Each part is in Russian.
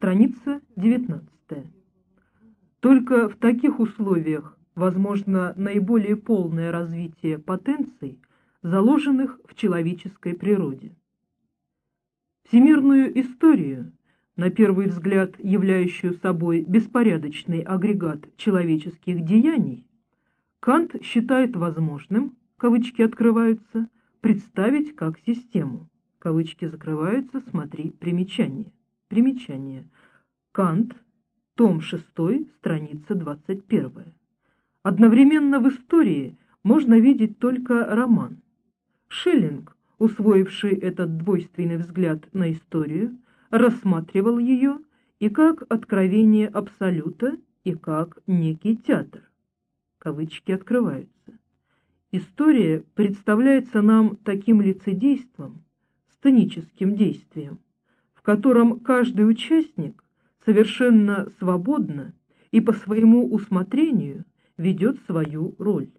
Страница 19. Только в таких условиях возможно наиболее полное развитие потенций, заложенных в человеческой природе. Всемирную историю, на первый взгляд являющую собой беспорядочный агрегат человеческих деяний, Кант считает возможным, кавычки открываются, представить как систему, кавычки закрываются, смотри примечание. Примечание. Кант, том 6, страница 21. Одновременно в истории можно видеть только роман. Шиллинг, усвоивший этот двойственный взгляд на историю, рассматривал ее и как откровение абсолюта, и как некий театр. Кавычки открываются. История представляется нам таким лицедейством, сценическим действием, котором каждый участник совершенно свободно и по своему усмотрению ведет свою роль.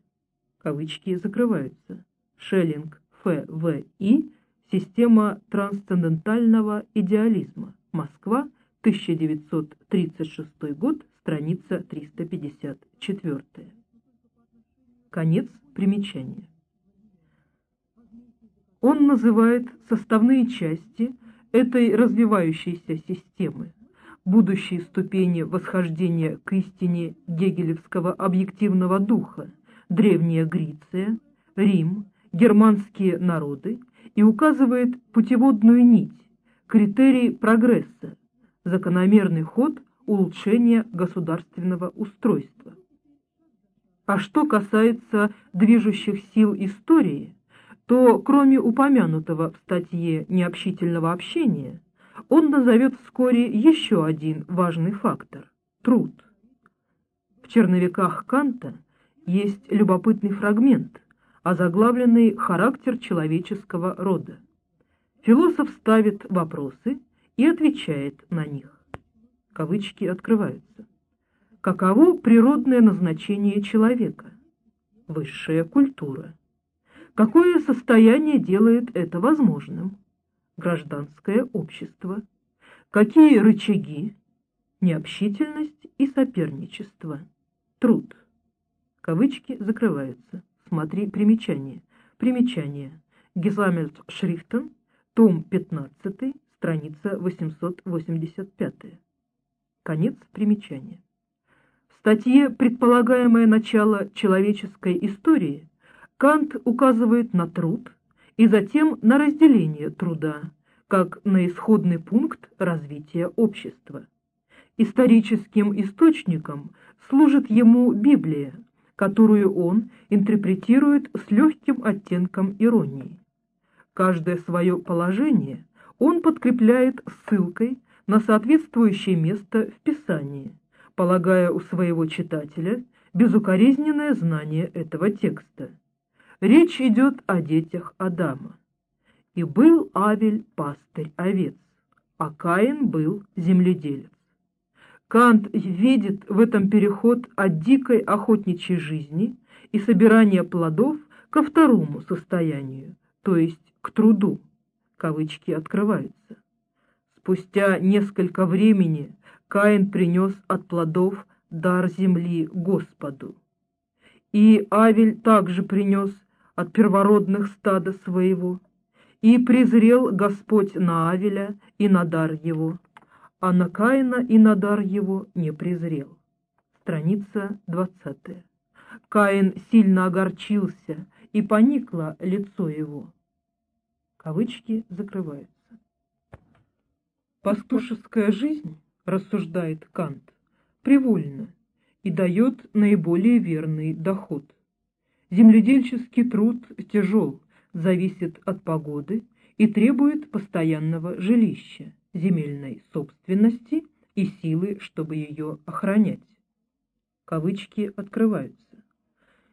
Кавычки закрываются. Шеллинг Ф.В.И. Система трансцендентального идеализма. Москва, 1936 год, страница 354. Конец примечания. Он называет составные части этой развивающейся системы, будущие ступени восхождения к истине гегелевского объективного духа, Древняя Греция, Рим, германские народы и указывает путеводную нить, критерий прогресса, закономерный ход улучшения государственного устройства. А что касается движущих сил истории, то кроме упомянутого в статье необщительного общения, он назовет вскоре еще один важный фактор – труд. В черновиках Канта есть любопытный фрагмент, озаглавленный «Характер человеческого рода». Философ ставит вопросы и отвечает на них. Кавычки открываются. Каково природное назначение человека? Высшая культура. Какое состояние делает это возможным? Гражданское общество. Какие рычаги? Необщительность и соперничество. Труд. Кавычки закрываются. Смотри примечание. Примечание. Гизамельт Шрифтен, том 15, страница 885. Конец примечания. В статье «Предполагаемое начало человеческой истории» Кант указывает на труд и затем на разделение труда, как на исходный пункт развития общества. Историческим источником служит ему Библия, которую он интерпретирует с легким оттенком иронии. Каждое свое положение он подкрепляет ссылкой на соответствующее место в Писании, полагая у своего читателя безукоризненное знание этого текста. Речь идет о детях Адама. «И был Авель пастырь овец, а Каин был земледелец. Кант видит в этом переход от дикой охотничьей жизни и собирания плодов ко второму состоянию, то есть к труду. Кавычки открываются. Спустя несколько времени Каин принес от плодов дар земли Господу. И Авель также принес от первородных стада своего, и презрел Господь на Авеля и на дар его а на Каина и на дар его не презрел. Страница 20. Каин сильно огорчился, и поникло лицо его. Кавычки закрываются. Пастушеская жизнь, рассуждает Кант, привольна и дает наиболее верный доход. Земледельческий труд тяжел, зависит от погоды и требует постоянного жилища земельной собственности и силы, чтобы ее охранять. Кавычки открываются.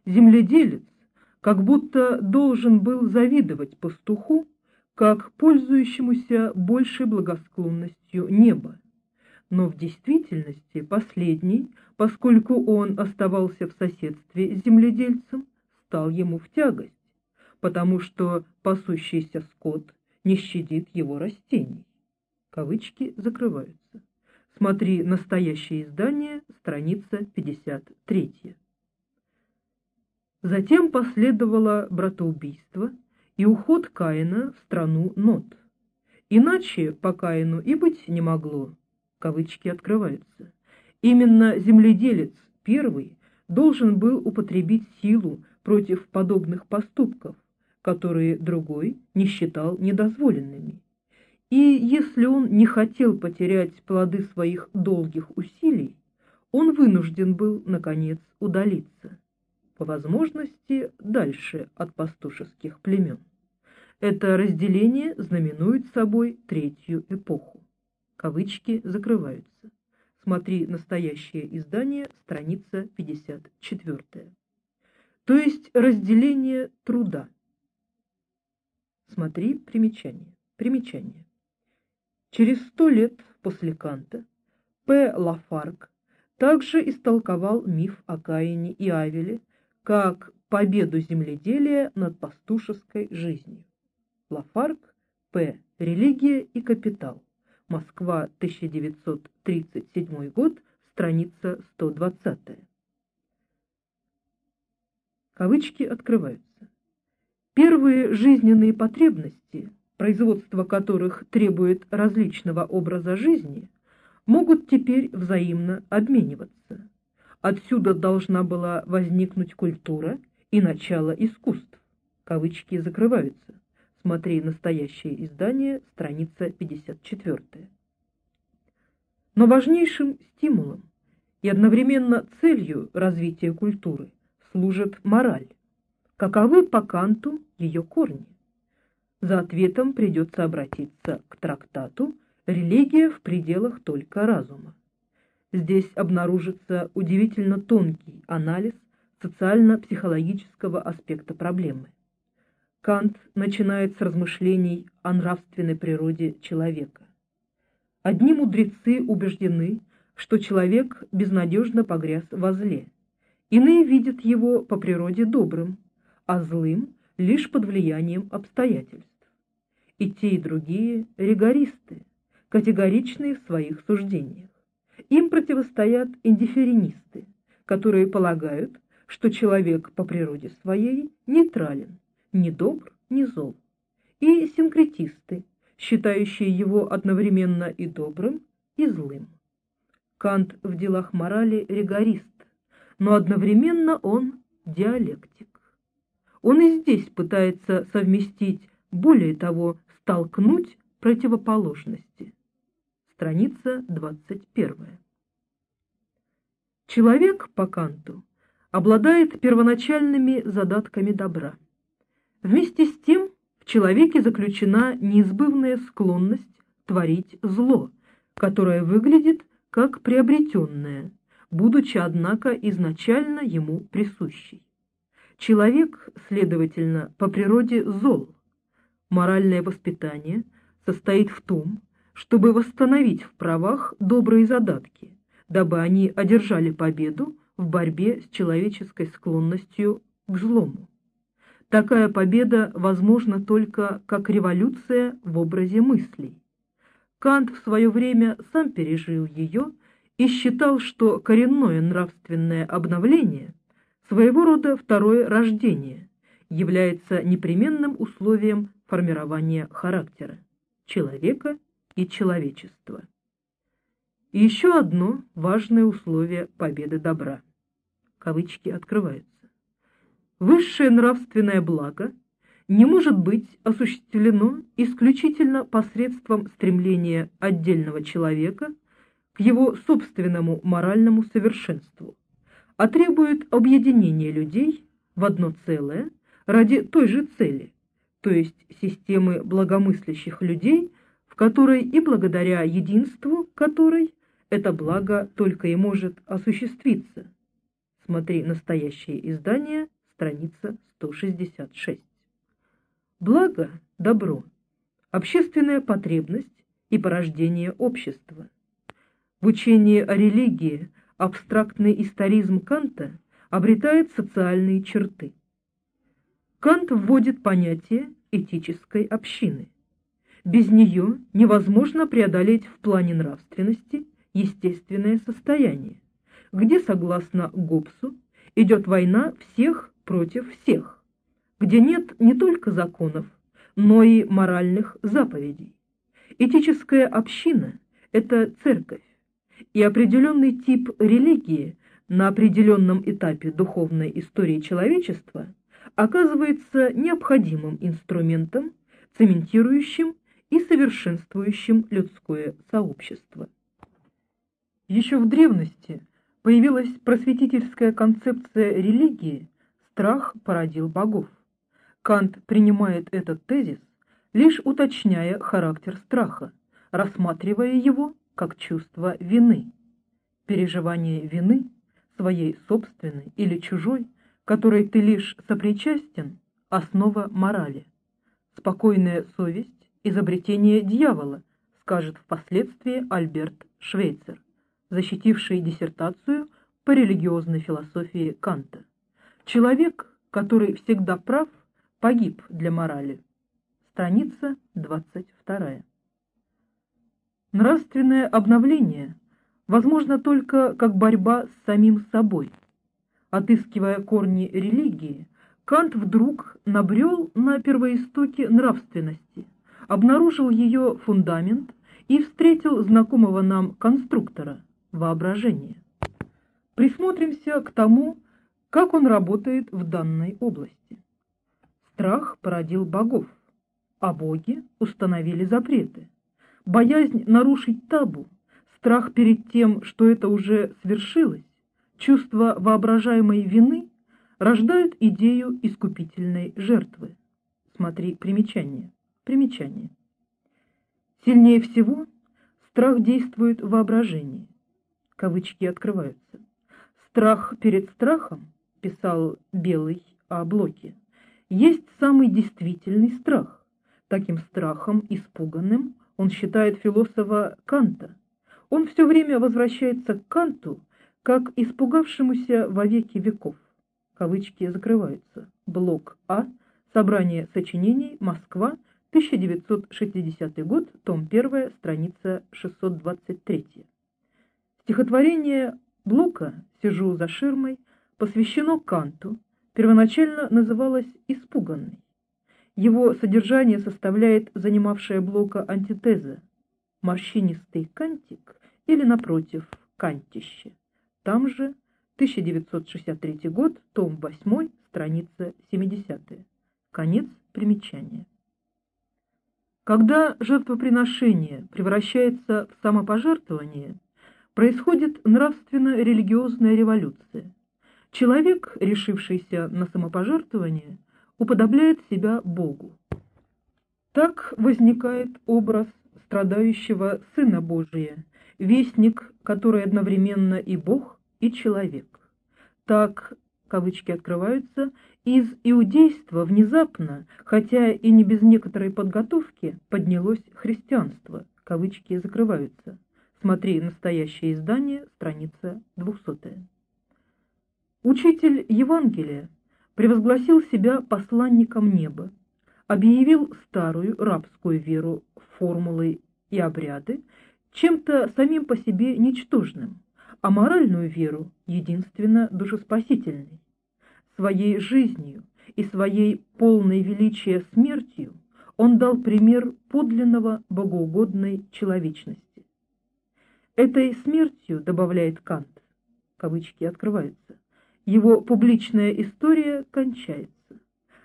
Земледелец как будто должен был завидовать пастуху, как пользующемуся большей благосклонностью неба. Но в действительности последний, поскольку он оставался в соседстве с земледельцем, стал ему в тягость, потому что пасущийся скот не щадит его растений. Кавычки закрываются. Смотри настоящее издание, страница 53. Затем последовало братоубийство и уход Каина в страну Нот. Иначе по Каину и быть не могло. Кавычки открываются. Именно земледелец первый должен был употребить силу против подобных поступков, которые другой не считал недозволенными. И если он не хотел потерять плоды своих долгих усилий, он вынужден был, наконец, удалиться, по возможности дальше от пастушеских племен. Это разделение знаменует собой третью эпоху. Кавычки закрываются. Смотри настоящее издание, страница 54. То есть разделение труда. Смотри примечание. Примечание. Через сто лет после Канта П. Лафарг также истолковал миф о Каине и Авеле как победу земледелия над пастушеской жизнью. Лафарг, П. Религия и капитал. Москва, 1937 год, страница 120. Кавычки открываются. Первые жизненные потребности производство которых требует различного образа жизни, могут теперь взаимно обмениваться. Отсюда должна была возникнуть культура и начало искусств. Кавычки закрываются. Смотри настоящее издание, страница 54. Но важнейшим стимулом и одновременно целью развития культуры служит мораль. Каковы по Канту ее корни? За ответом придется обратиться к трактату «Религия в пределах только разума». Здесь обнаружится удивительно тонкий анализ социально-психологического аспекта проблемы. Кант начинает с размышлений о нравственной природе человека. Одни мудрецы убеждены, что человек безнадежно погряз во зле, иные видят его по природе добрым, а злым лишь под влиянием обстоятельств. И те, и другие ригористы, категоричные в своих суждениях. Им противостоят индифференисты, которые полагают, что человек по природе своей нейтрален, ни добр, ни зол, и синкретисты, считающие его одновременно и добрым, и злым. Кант в делах морали ригорист, но одновременно он диалектик. Он и здесь пытается совместить, более того, столкнуть противоположности. Страница 21. Человек по Канту обладает первоначальными задатками добра. Вместе с тем в человеке заключена неизбывная склонность творить зло, которое выглядит как приобретенное, будучи, однако, изначально ему присущей. Человек, следовательно, по природе зол. Моральное воспитание состоит в том, чтобы восстановить в правах добрые задатки, дабы они одержали победу в борьбе с человеческой склонностью к злому. Такая победа возможна только как революция в образе мыслей. Кант в свое время сам пережил ее и считал, что коренное нравственное обновление своего рода второе рождение, является непременным условием формирования характера человека и человечества. И еще одно важное условие победы добра. Кавычки открываются. Высшее нравственное благо не может быть осуществлено исключительно посредством стремления отдельного человека его собственному моральному совершенству, а требует объединения людей в одно целое ради той же цели, то есть системы благомыслящих людей, в которой и благодаря единству которой это благо только и может осуществиться. Смотри настоящее издание, страница 166. Благо, добро, общественная потребность и порождение общества. В учении о религии абстрактный историзм Канта обретает социальные черты. Кант вводит понятие этической общины. Без нее невозможно преодолеть в плане нравственности естественное состояние, где, согласно Гоббсу, идет война всех против всех, где нет не только законов, но и моральных заповедей. Этическая община – это церковь, и определенный тип религии на определенном этапе духовной истории человечества оказывается необходимым инструментом, цементирующим и совершенствующим людское сообщество. Еще в древности появилась просветительская концепция религии «страх породил богов». Кант принимает этот тезис, лишь уточняя характер страха, рассматривая его как чувство вины. Переживание вины, своей собственной или чужой, которой ты лишь сопричастен, основа морали. Спокойная совесть – изобретение дьявола, скажет впоследствии Альберт Швейцер, защитивший диссертацию по религиозной философии Канта. Человек, который всегда прав, погиб для морали. Страница 22. Нравственное обновление возможно только как борьба с самим собой. Отыскивая корни религии, Кант вдруг набрел на первоистоки нравственности, обнаружил ее фундамент и встретил знакомого нам конструктора – воображение. Присмотримся к тому, как он работает в данной области. Страх породил богов, а боги установили запреты боязнь нарушить табу, страх перед тем, что это уже свершилось, чувство воображаемой вины рождают идею искупительной жертвы. Смотри примечание. Примечание. Сильнее всего страх действует в воображении. Кавычки открываются. Страх перед страхом, писал Белый о Блоке, есть самый действительный страх. Таким страхом испуганным он считает философа Канта. Он все время возвращается к Канту, как испугавшемуся во веки веков. Кавычки закрываются. Блок А. Собрание сочинений. Москва. 1960 год. Том 1. Страница 623. Стихотворение Блока «Сижу за ширмой» посвящено Канту, первоначально называлось «Испуганный». Его содержание составляет занимавшая Блока антитеза «морщинистый кантик» или, напротив, «кантище». Там же 1963 год, том 8, страница 70. Конец примечания. Когда жертвоприношение превращается в самопожертвование, происходит нравственно-религиозная революция. Человек, решившийся на самопожертвование – уподобляет себя Богу. Так возникает образ страдающего Сына Божия, вестник, который одновременно и Бог, и человек. Так, кавычки открываются, из иудейства внезапно, хотя и не без некоторой подготовки, поднялось христианство, кавычки закрываются. Смотри настоящее издание, страница 200. Учитель Евангелия превозгласил себя посланником неба, объявил старую рабскую веру, формулы и обряды чем-то самим по себе ничтожным, а моральную веру единственно душеспасительной. Своей жизнью и своей полной величия смертью он дал пример подлинного богоугодной человечности. Этой смертью, добавляет Кант, кавычки открываются, его публичная история кончается.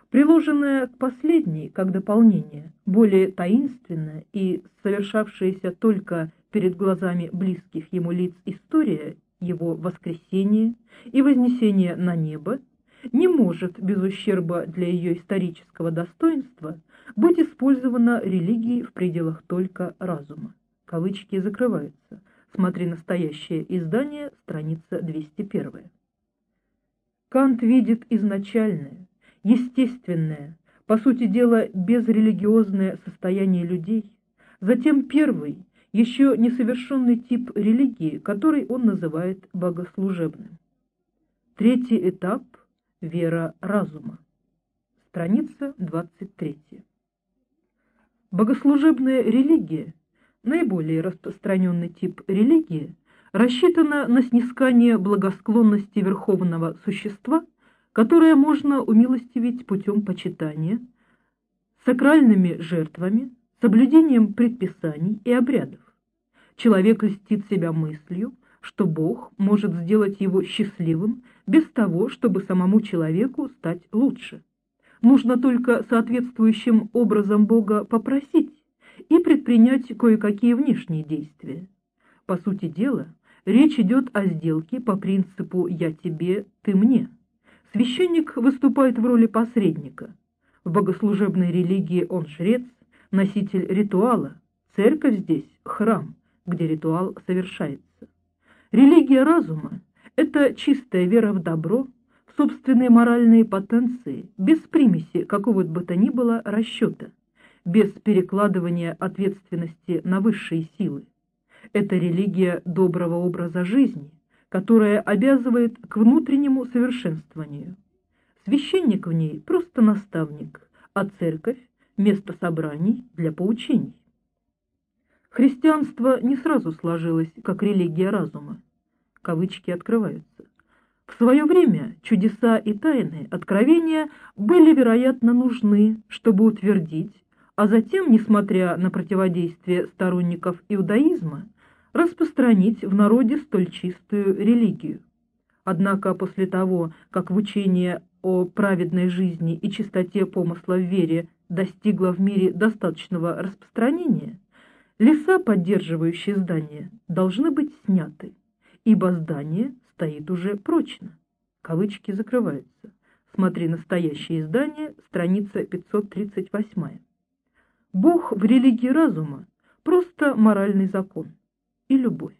Приложенная к последней, как дополнение, более таинственная и совершавшаяся только перед глазами близких ему лиц история его воскресения и вознесения на небо, не может без ущерба для ее исторического достоинства быть использована религией в пределах только разума. Кавычки закрываются. Смотри настоящее издание, страница 201. Кант видит изначальное, естественное, по сути дела безрелигиозное состояние людей, затем первый, еще несовершенный тип религии, который он называет богослужебным. Третий этап – вера разума. Страница 23. Богослужебная религия – наиболее распространенный тип религии, рассчитана на снискание благосклонности верховного существа, которое можно умилостивить путем почитания, сакральными жертвами, соблюдением предписаний и обрядов. Человек льстит себя мыслью, что Бог может сделать его счастливым без того, чтобы самому человеку стать лучше. Нужно только соответствующим образом Бога попросить и предпринять кое-какие внешние действия. По сути дела, речь идет о сделке по принципу «я тебе, ты мне». Священник выступает в роли посредника. В богослужебной религии он жрец, носитель ритуала, церковь здесь – храм, где ритуал совершается. Религия разума – это чистая вера в добро, в собственные моральные потенции, без примеси какого бы то ни было расчета, без перекладывания ответственности на высшие силы. Это религия доброго образа жизни, которая обязывает к внутреннему совершенствованию. Священник в ней просто наставник, а церковь – место собраний для поучений. Христианство не сразу сложилось как религия разума. Кавычки открываются. В свое время чудеса и тайны, откровения были, вероятно, нужны, чтобы утвердить, а затем, несмотря на противодействие сторонников иудаизма, распространить в народе столь чистую религию. Однако после того, как в учение о праведной жизни и чистоте помысла в вере достигло в мире достаточного распространения, леса, поддерживающие здание, должны быть сняты, ибо здание стоит уже прочно. Кавычки закрываются. Смотри настоящее издание, страница 538. Бог в религии разума – просто моральный закон и любовь.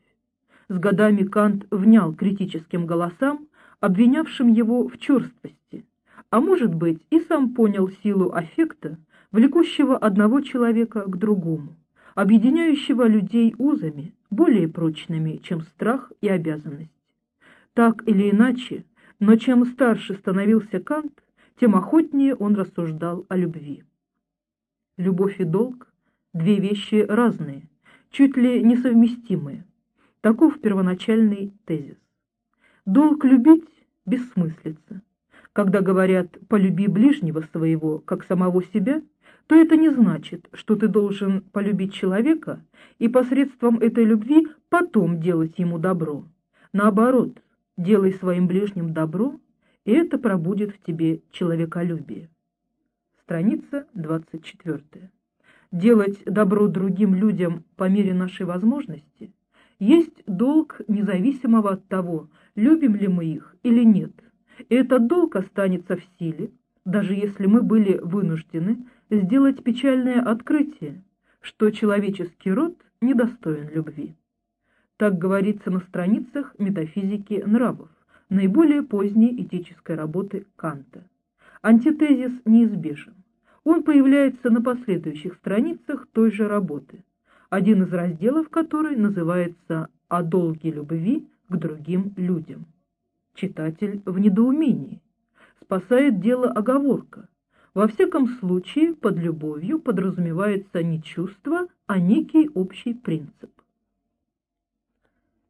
С годами Кант внял критическим голосам, обвинявшим его в черствости, а может быть и сам понял силу аффекта, влекущего одного человека к другому, объединяющего людей узами, более прочными, чем страх и обязанность. Так или иначе, но чем старше становился Кант, тем охотнее он рассуждал о любви. Любовь и долг – две вещи разные, чуть ли несовместимые. Таков первоначальный тезис. Долг любить – бессмыслица. Когда говорят «полюби ближнего своего, как самого себя», то это не значит, что ты должен полюбить человека и посредством этой любви потом делать ему добро. Наоборот, делай своим ближним добро, и это пробудет в тебе человеколюбие. Страница 24 делать добро другим людям по мере нашей возможности, есть долг независимого от того, любим ли мы их или нет. И этот долг останется в силе, даже если мы были вынуждены сделать печальное открытие, что человеческий род недостоин любви. Так говорится на страницах метафизики нравов, наиболее поздней этической работы Канта. Антитезис неизбежен он появляется на последующих страницах той же работы, один из разделов которой называется «О долге любви к другим людям». Читатель в недоумении. Спасает дело оговорка. Во всяком случае, под любовью подразумевается не чувство, а некий общий принцип.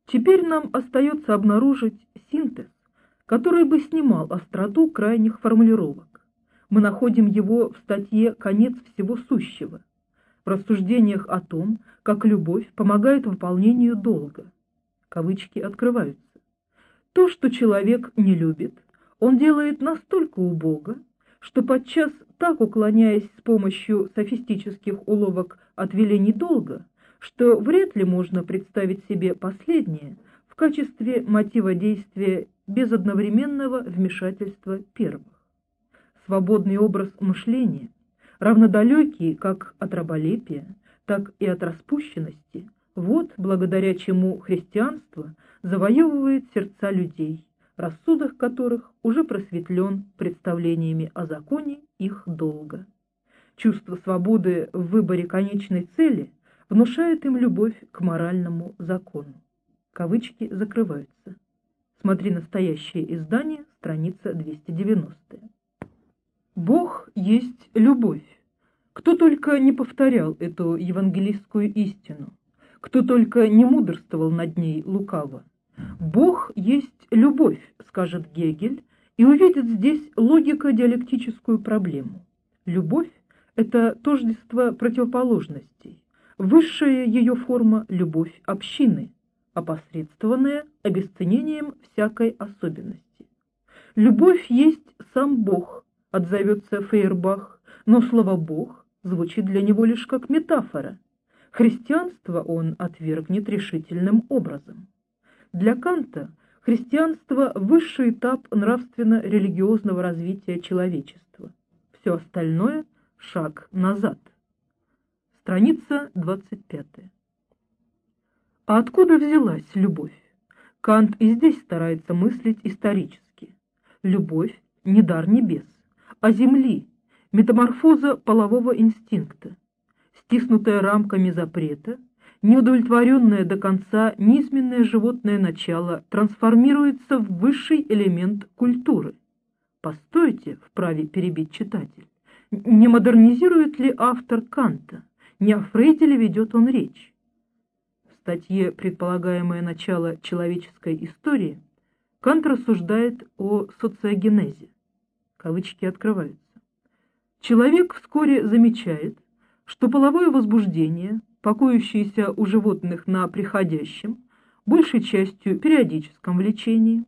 Теперь нам остается обнаружить синтез, который бы снимал остроту крайних формулировок мы находим его в статье «Конец всего сущего», в рассуждениях о том, как любовь помогает выполнению долга. Кавычки открываются. То, что человек не любит, он делает настолько убого, что подчас так уклоняясь с помощью софистических уловок от велений долга, что вряд ли можно представить себе последнее в качестве мотива действия без одновременного вмешательства первого свободный образ мышления, равнодалекий как от раболепия, так и от распущенности, вот благодаря чему христианство завоевывает сердца людей, рассудок которых уже просветлен представлениями о законе их долга. Чувство свободы в выборе конечной цели внушает им любовь к моральному закону. Кавычки закрываются. Смотри настоящее издание, страница 290. Бог есть любовь. Кто только не повторял эту евангелистскую истину, кто только не мудрствовал над ней лукаво. Бог есть любовь, скажет Гегель, и увидит здесь логико-диалектическую проблему. Любовь – это тождество противоположностей, высшая ее форма – любовь общины, опосредствованная обесценением всякой особенности. Любовь есть сам Бог, отзовется Фейербах, но слово «Бог» звучит для него лишь как метафора. Христианство он отвергнет решительным образом. Для Канта христианство – высший этап нравственно-религиозного развития человечества. Все остальное – шаг назад. Страница 25. А откуда взялась любовь? Кант и здесь старается мыслить исторически. Любовь – не дар небес, а земли, метаморфоза полового инстинкта, стиснутая рамками запрета, неудовлетворенное до конца низменное животное начало трансформируется в высший элемент культуры. Постойте, вправе перебить читатель. Не модернизирует ли автор Канта? Не о Фрейде ли ведет он речь? статье «Предполагаемое начало человеческой истории» Кант рассуждает о социогенезе. Кавычки открываются. Человек вскоре замечает, что половое возбуждение, покоящееся у животных на приходящем, большей частью периодическом влечении,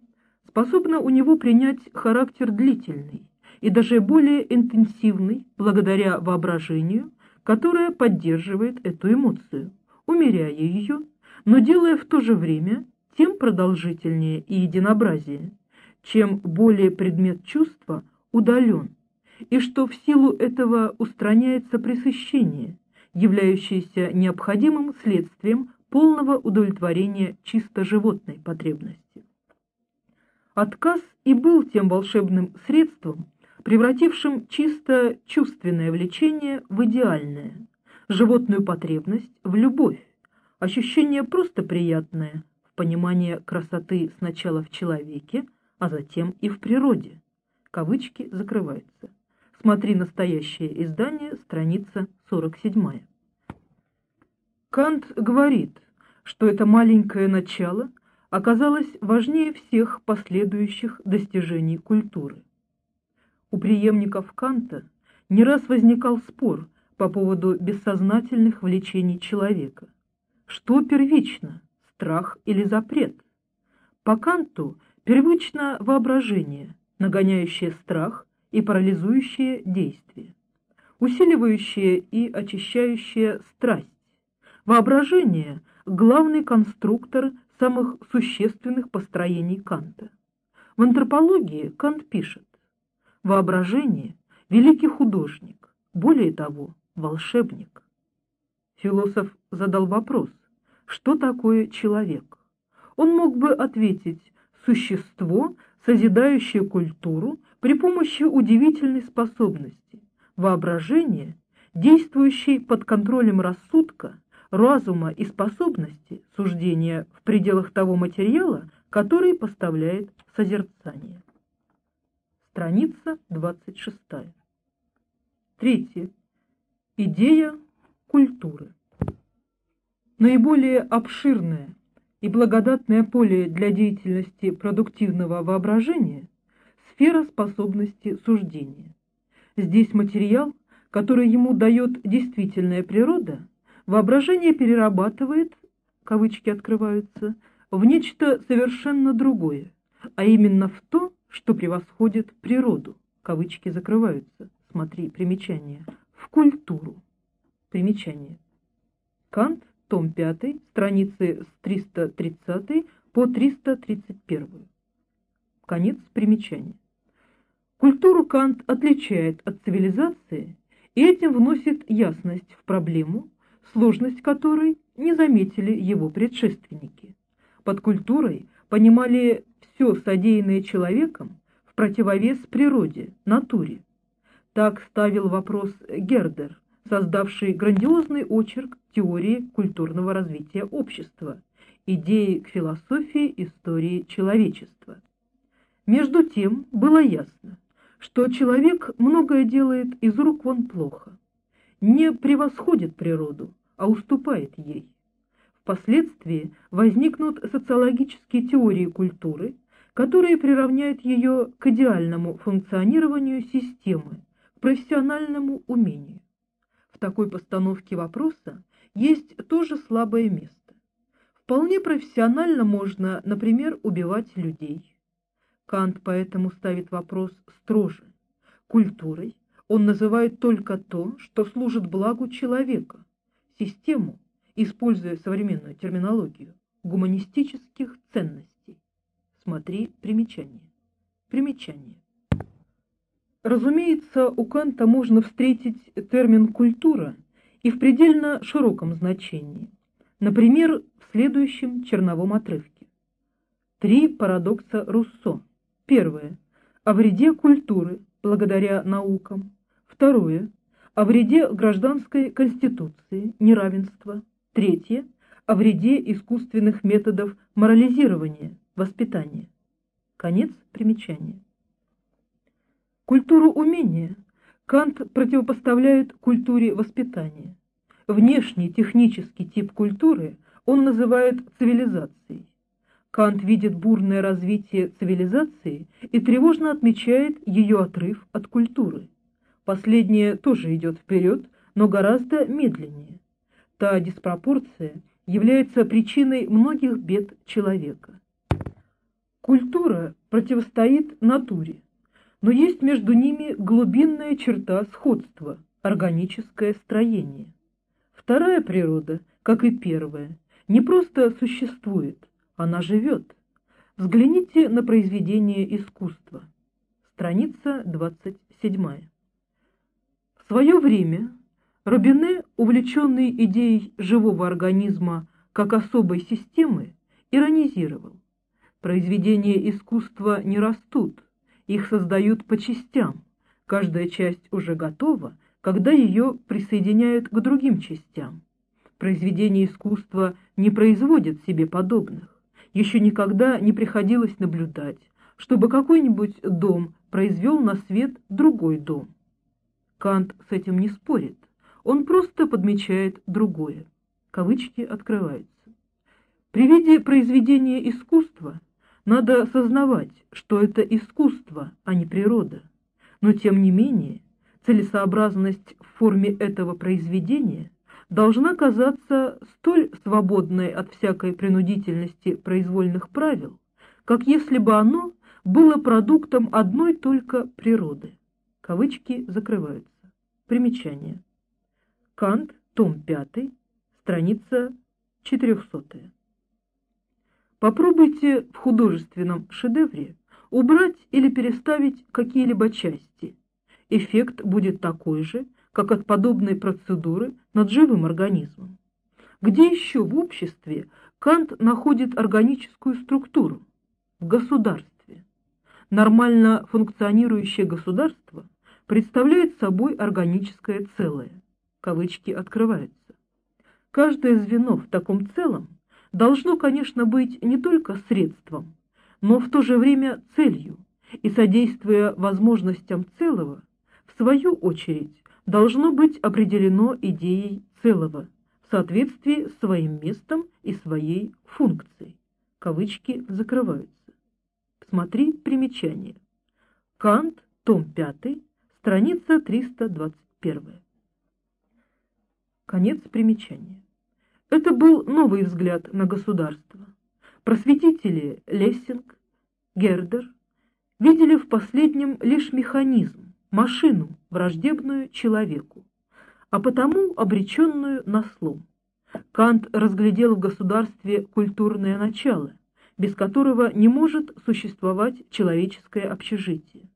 способно у него принять характер длительный и даже более интенсивный благодаря воображению, которое поддерживает эту эмоцию умеряя ее, но делая в то же время тем продолжительнее и единообразие, чем более предмет чувства удален, и что в силу этого устраняется пресыщение, являющееся необходимым следствием полного удовлетворения чисто животной потребности. Отказ и был тем волшебным средством, превратившим чисто чувственное влечение в идеальное – животную потребность в любовь, ощущение просто приятное, в понимание красоты сначала в человеке, а затем и в природе. Кавычки закрываются. Смотри настоящее издание, страница 47. Кант говорит, что это маленькое начало оказалось важнее всех последующих достижений культуры. У преемников Канта не раз возникал спор – по поводу бессознательных влечений человека. Что первично, страх или запрет? По Канту первично воображение, нагоняющее страх и парализующее действие, усиливающее и очищающее страсть. Воображение – главный конструктор самых существенных построений Канта. В антропологии Кант пишет «Воображение – великий художник, более того, волшебник. Философ задал вопрос, что такое человек? Он мог бы ответить «существо, созидающее культуру при помощи удивительной способности, воображения, действующей под контролем рассудка, разума и способности суждения в пределах того материала, который поставляет созерцание». Страница 26. Третье. Идея культуры. Наиболее обширное и благодатное поле для деятельности продуктивного воображения – сфера способности суждения. Здесь материал, который ему дает действительная природа, воображение перерабатывает, кавычки открываются, в нечто совершенно другое, а именно в то, что превосходит природу, кавычки закрываются, смотри примечание, в культуру. Примечание. Кант, том 5, страницы с 330 по 331. Конец примечания. Культуру Кант отличает от цивилизации и этим вносит ясность в проблему, сложность которой не заметили его предшественники. Под культурой понимали все содеянное человеком в противовес природе, натуре, так ставил вопрос Гердер, создавший грандиозный очерк теории культурного развития общества, идеи к философии истории человечества. Между тем было ясно, что человек многое делает из рук вон плохо, не превосходит природу, а уступает ей. Впоследствии возникнут социологические теории культуры, которые приравняют ее к идеальному функционированию системы, к профессиональному умению. В такой постановке вопроса есть тоже слабое место. Вполне профессионально можно, например, убивать людей. Кант поэтому ставит вопрос строже. Культурой он называет только то, что служит благу человека, систему, используя современную терминологию, гуманистических ценностей. Смотри примечание. Примечание. Разумеется, у Канта можно встретить термин «культура» и в предельно широком значении. Например, в следующем черновом отрывке. Три парадокса Руссо. Первое. О вреде культуры благодаря наукам. Второе. О вреде гражданской конституции, неравенства. Третье. О вреде искусственных методов морализирования, воспитания. Конец примечания. Культуру умения Кант противопоставляет культуре воспитания. Внешний технический тип культуры он называет цивилизацией. Кант видит бурное развитие цивилизации и тревожно отмечает ее отрыв от культуры. Последнее тоже идет вперед, но гораздо медленнее. Та диспропорция является причиной многих бед человека. Культура противостоит натуре, но есть между ними глубинная черта сходства – органическое строение. Вторая природа, как и первая, не просто существует, она живет. Взгляните на произведение искусства. Страница 27. В свое время Робине, увлеченный идеей живого организма как особой системы, иронизировал. Произведения искусства не растут, их создают по частям. Каждая часть уже готова, когда ее присоединяют к другим частям. Произведения искусства не производят себе подобных. Еще никогда не приходилось наблюдать, чтобы какой-нибудь дом произвел на свет другой дом. Кант с этим не спорит, он просто подмечает другое. Кавычки открываются. При виде произведения искусства надо осознавать, что это искусство, а не природа. Но тем не менее, целесообразность в форме этого произведения должна казаться столь свободной от всякой принудительности произвольных правил, как если бы оно было продуктом одной только природы. Кавычки закрываются. Примечание. Кант, том 5, страница 400. Попробуйте в художественном шедевре убрать или переставить какие-либо части. Эффект будет такой же, как от подобной процедуры над живым организмом. Где еще в обществе Кант находит органическую структуру? В государстве. Нормально функционирующее государство представляет собой органическое целое. Кавычки открываются. Каждое звено в таком целом должно, конечно, быть не только средством, но в то же время целью, и, содействуя возможностям целого, в свою очередь, должно быть определено идеей целого в соответствии с своим местом и своей функцией. Кавычки закрываются. Смотри примечание. Кант, том 5, страница 321. Конец примечания. Это был новый взгляд на государство. Просветители Лессинг, Гердер видели в последнем лишь механизм, машину, враждебную человеку, а потому обреченную на слом. Кант разглядел в государстве культурное начало, без которого не может существовать человеческое общежитие.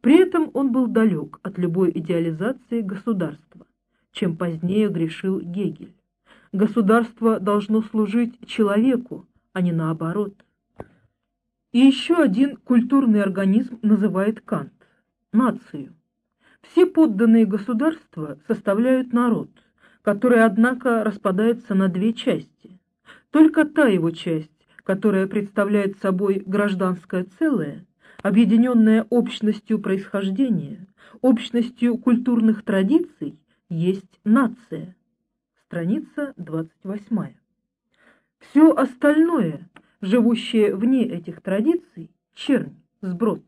При этом он был далек от любой идеализации государства, чем позднее грешил Гегель государство должно служить человеку, а не наоборот. И еще один культурный организм называет Кант – нацию. Все подданные государства составляют народ, который, однако, распадается на две части. Только та его часть, которая представляет собой гражданское целое, объединенная общностью происхождения, общностью культурных традиций, есть нация – Страница 28. Все остальное, живущее вне этих традиций, чернь, сброд.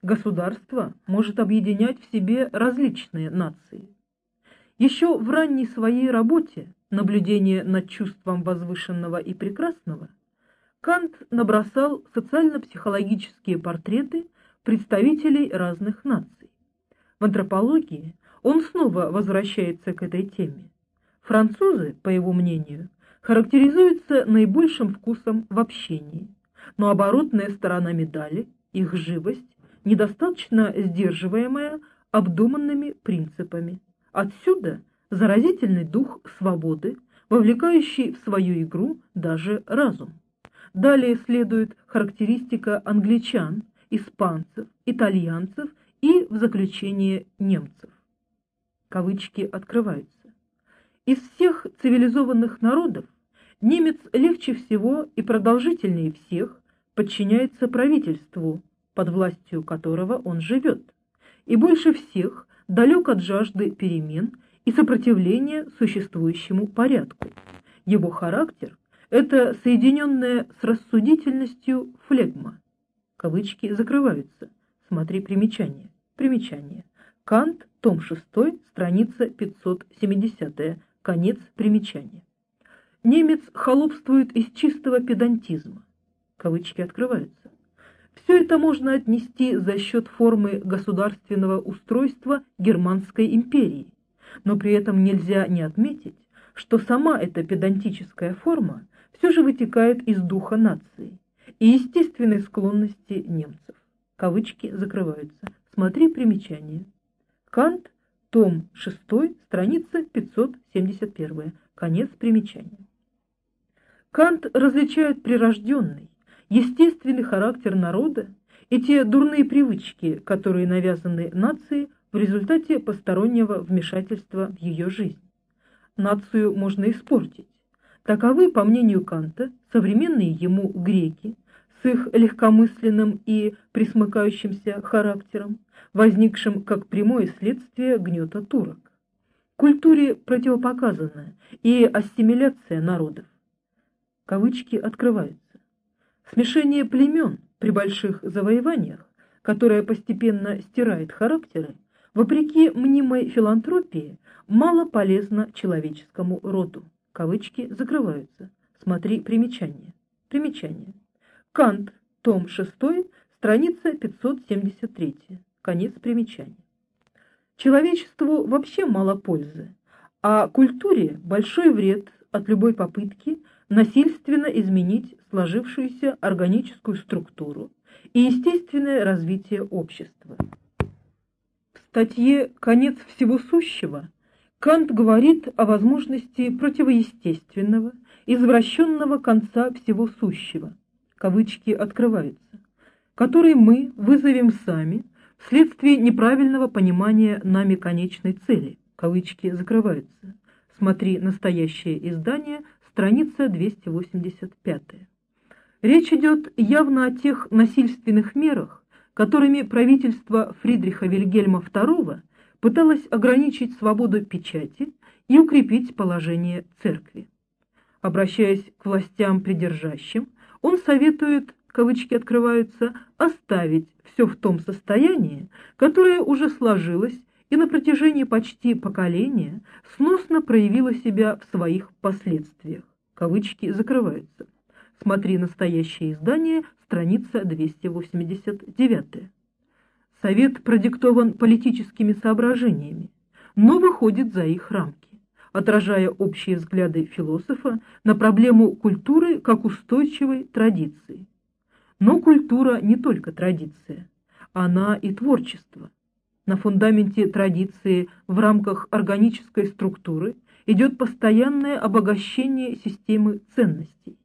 Государство может объединять в себе различные нации. Еще в ранней своей работе «Наблюдение над чувством возвышенного и прекрасного» Кант набросал социально-психологические портреты представителей разных наций. В антропологии он снова возвращается к этой теме. Французы, по его мнению, характеризуются наибольшим вкусом в общении, но оборотная сторона медали, их живость, недостаточно сдерживаемая обдуманными принципами. Отсюда заразительный дух свободы, вовлекающий в свою игру даже разум. Далее следует характеристика англичан, испанцев, итальянцев и, в заключение, немцев. Кавычки открываются. Из всех цивилизованных народов немец легче всего и продолжительнее всех подчиняется правительству, под властью которого он живет, и больше всех далек от жажды перемен и сопротивления существующему порядку. Его характер – это соединенная с рассудительностью флегма. Кавычки закрываются. Смотри примечание. Примечание. Кант, том 6, страница 570 Конец примечания. Немец холопствует из чистого педантизма. Кавычки открываются. Все это можно отнести за счет формы государственного устройства Германской империи, но при этом нельзя не отметить, что сама эта педантическая форма все же вытекает из духа нации и естественной склонности немцев. Кавычки закрываются. Смотри примечание. Кант том 6, страница 571, конец примечания. Кант различает прирожденный, естественный характер народа и те дурные привычки, которые навязаны нации в результате постороннего вмешательства в ее жизнь. Нацию можно испортить. Таковы, по мнению Канта, современные ему греки с их легкомысленным и присмыкающимся характером, возникшим как прямое следствие гнета турок. Культуре противопоказана и ассимиляция народов. Кавычки открываются. Смешение племен при больших завоеваниях, которое постепенно стирает характеры, вопреки мнимой филантропии, мало полезно человеческому роду. Кавычки закрываются. Смотри примечание. Примечание. Кант, том 6, страница 573. Конец примечания. Человечеству вообще мало пользы, а культуре большой вред от любой попытки насильственно изменить сложившуюся органическую структуру и естественное развитие общества. В статье «Конец всего сущего» Кант говорит о возможности противоестественного, извращенного конца всего сущего, кавычки открываются, который мы вызовем сами – вследствие неправильного понимания нами конечной цели. Кавычки закрываются. Смотри настоящее издание, страница 285. Речь идет явно о тех насильственных мерах, которыми правительство Фридриха Вильгельма II пыталось ограничить свободу печати и укрепить положение церкви. Обращаясь к властям придержащим, он советует кавычки открываются, оставить все в том состоянии, которое уже сложилось и на протяжении почти поколения сносно проявило себя в своих последствиях. Кавычки закрываются. Смотри настоящее издание, страница 289. Совет продиктован политическими соображениями, но выходит за их рамки, отражая общие взгляды философа на проблему культуры как устойчивой традиции. Но культура не только традиция, она и творчество. На фундаменте традиции в рамках органической структуры идет постоянное обогащение системы ценностей.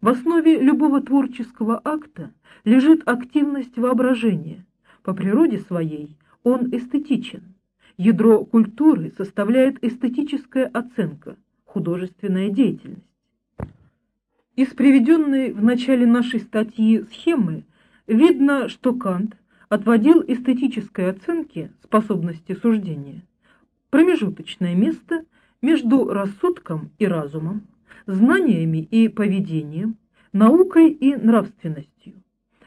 В основе любого творческого акта лежит активность воображения. По природе своей он эстетичен. Ядро культуры составляет эстетическая оценка, художественная деятельность. Из приведенной в начале нашей статьи схемы видно, что Кант отводил эстетической оценке способности суждения промежуточное место между рассудком и разумом, знаниями и поведением, наукой и нравственностью.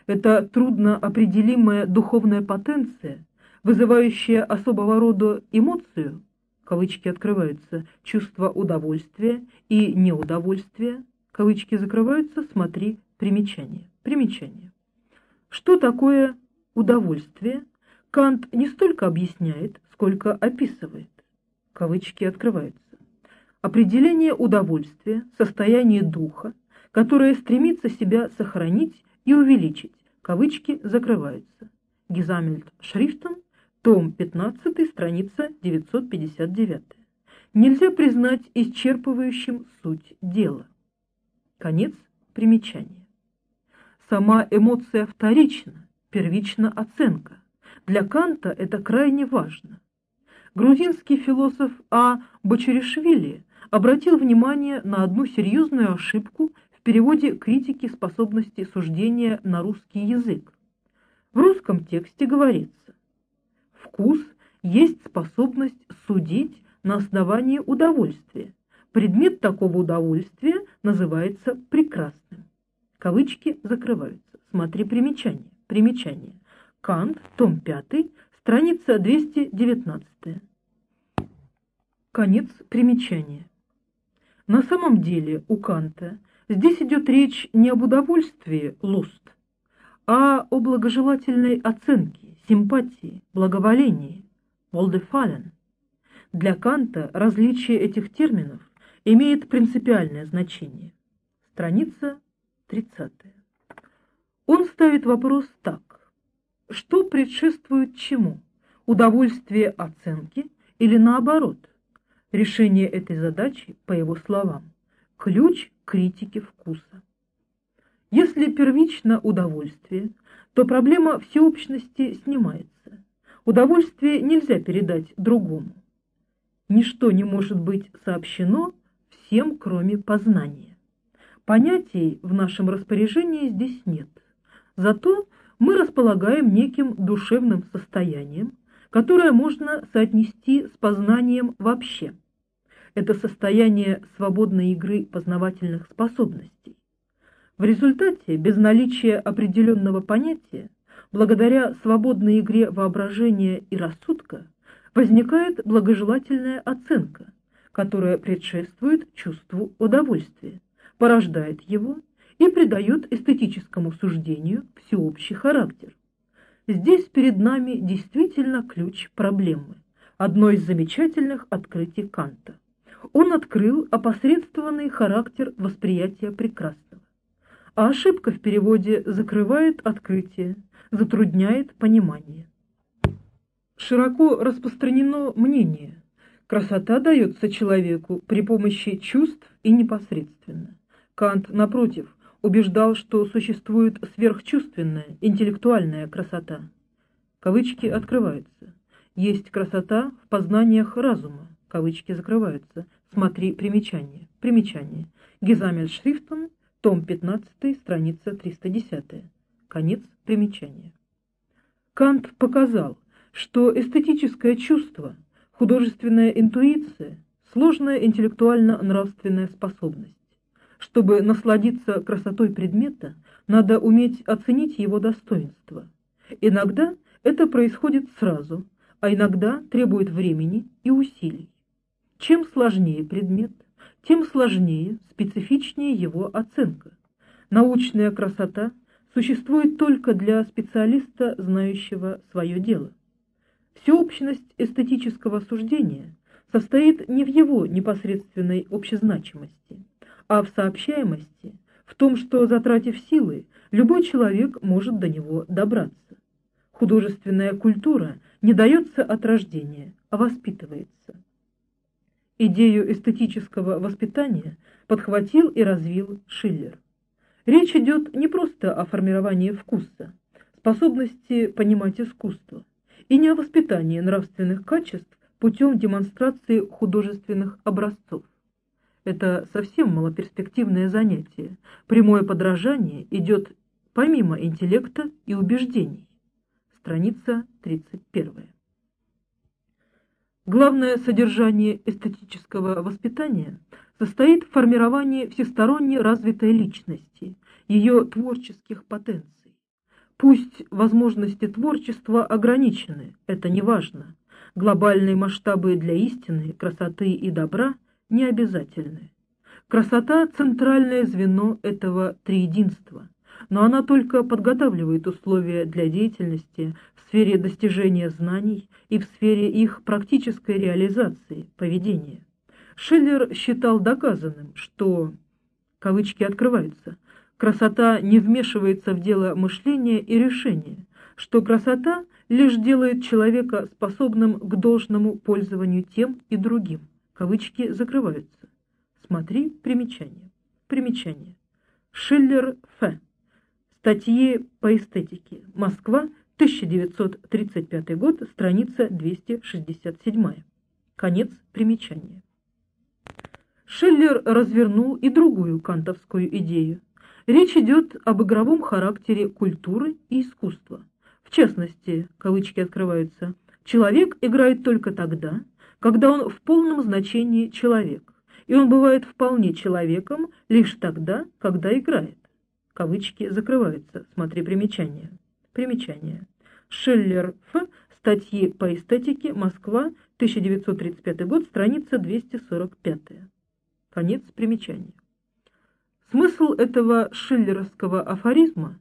Это трудно определимая духовная потенция, вызывающая особого рода эмоцию, кавычки открываются, чувство удовольствия и неудовольствия, кавычки закрываются, смотри, примечание. Примечание. Что такое удовольствие? Кант не столько объясняет, сколько описывает. Кавычки открываются. Определение удовольствия, состояние духа, которое стремится себя сохранить и увеличить. Кавычки закрываются. Гизамельт Шрифтон, том 15, страница 959. Нельзя признать исчерпывающим суть дела. Конец примечания. Сама эмоция вторична, первична оценка. Для Канта это крайне важно. Грузинский философ А. Бочеришвили обратил внимание на одну серьезную ошибку в переводе критики способности суждения на русский язык. В русском тексте говорится «Вкус есть способность судить на основании удовольствия. Предмет такого удовольствия называется прекрасным». Кавычки закрываются. Смотри примечание. Примечание. Кант, том 5, страница 219. Конец примечания. На самом деле у Канта здесь идет речь не об удовольствии луст, а о благожелательной оценке, симпатии, благоволении, волдефален. Для Канта различие этих терминов имеет принципиальное значение. Страница 30. Он ставит вопрос так. Что предшествует чему? Удовольствие оценки или наоборот? Решение этой задачи, по его словам, ключ критики вкуса. Если первично удовольствие, то проблема всеобщности снимается. Удовольствие нельзя передать другому. Ничто не может быть сообщено всем, кроме познания. Понятий в нашем распоряжении здесь нет. Зато мы располагаем неким душевным состоянием, которое можно соотнести с познанием вообще. Это состояние свободной игры познавательных способностей. В результате, без наличия определенного понятия, благодаря свободной игре воображения и рассудка, возникает благожелательная оценка, которая предшествует чувству удовольствия, порождает его и придает эстетическому суждению всеобщий характер. Здесь перед нами действительно ключ проблемы, одно из замечательных открытий Канта. Он открыл опосредствованный характер восприятия прекрасного. А ошибка в переводе закрывает открытие, затрудняет понимание. Широко распространено мнение, красота дается человеку при помощи чувств и непосредственно. Кант, напротив, убеждал, что существует сверхчувственная, интеллектуальная красота. Кавычки открываются. Есть красота в познаниях разума. Кавычки закрываются. Смотри примечание. Примечание. Гизамель Шрифтон, том 15, страница 310. Конец примечания. Кант показал, что эстетическое чувство, художественная интуиция – сложная интеллектуально-нравственная способность. Чтобы насладиться красотой предмета, надо уметь оценить его достоинство. Иногда это происходит сразу, а иногда требует времени и усилий. Чем сложнее предмет, тем сложнее, специфичнее его оценка. Научная красота существует только для специалиста, знающего свое дело. Всеобщность эстетического суждения состоит не в его непосредственной общезначимости, а в сообщаемости, в том, что, затратив силы, любой человек может до него добраться. Художественная культура не дается от рождения, а воспитывается. Идею эстетического воспитания подхватил и развил Шиллер. Речь идет не просто о формировании вкуса, способности понимать искусство, и не о воспитании нравственных качеств путем демонстрации художественных образцов. Это совсем малоперспективное занятие. Прямое подражание идет помимо интеллекта и убеждений. Страница 31. Главное содержание эстетического воспитания состоит в формировании всесторонне развитой личности, ее творческих потенций. Пусть возможности творчества ограничены, это не важно. Глобальные масштабы для истины, красоты и добра не обязательны. Красота – центральное звено этого триединства, но она только подготавливает условия для деятельности в сфере достижения знаний и в сфере их практической реализации, поведения. Шиллер считал доказанным, что, кавычки открываются, красота не вмешивается в дело мышления и решения, что красота лишь делает человека способным к должному пользованию тем и другим, кавычки закрываются. Смотри примечание. Примечание. Шиллер Ф. Статьи по эстетике. Москва, 1935 год, страница 267. Конец примечания. Шиллер развернул и другую кантовскую идею. Речь идет об игровом характере культуры и искусства. В частности, кавычки открываются, человек играет только тогда, когда он в полном значении человек и он бывает вполне человеком лишь тогда, когда играет. Кавычки закрываются. Смотри примечание. Примечание. Шиллер Ф. Статьи по эстетике. Москва. 1935 год. Страница 245. Конец примечания. Смысл этого шиллеровского афоризма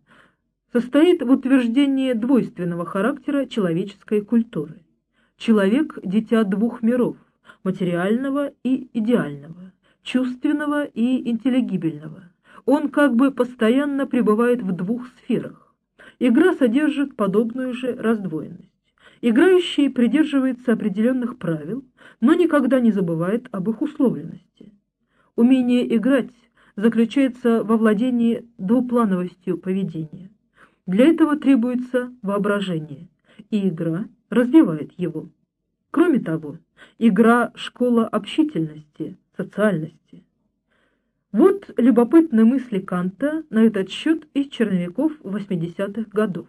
состоит в утверждении двойственного характера человеческой культуры. Человек – дитя двух миров материального и идеального, чувственного и интеллигибельного. Он как бы постоянно пребывает в двух сферах. Игра содержит подобную же раздвоенность. Играющий придерживается определенных правил, но никогда не забывает об их условленности. Умение играть заключается во владении двуплановостью поведения. Для этого требуется воображение, и игра развивает его. Кроме того, игра – школа общительности, социальности. Вот любопытные мысли Канта на этот счет из черновиков 80-х годов.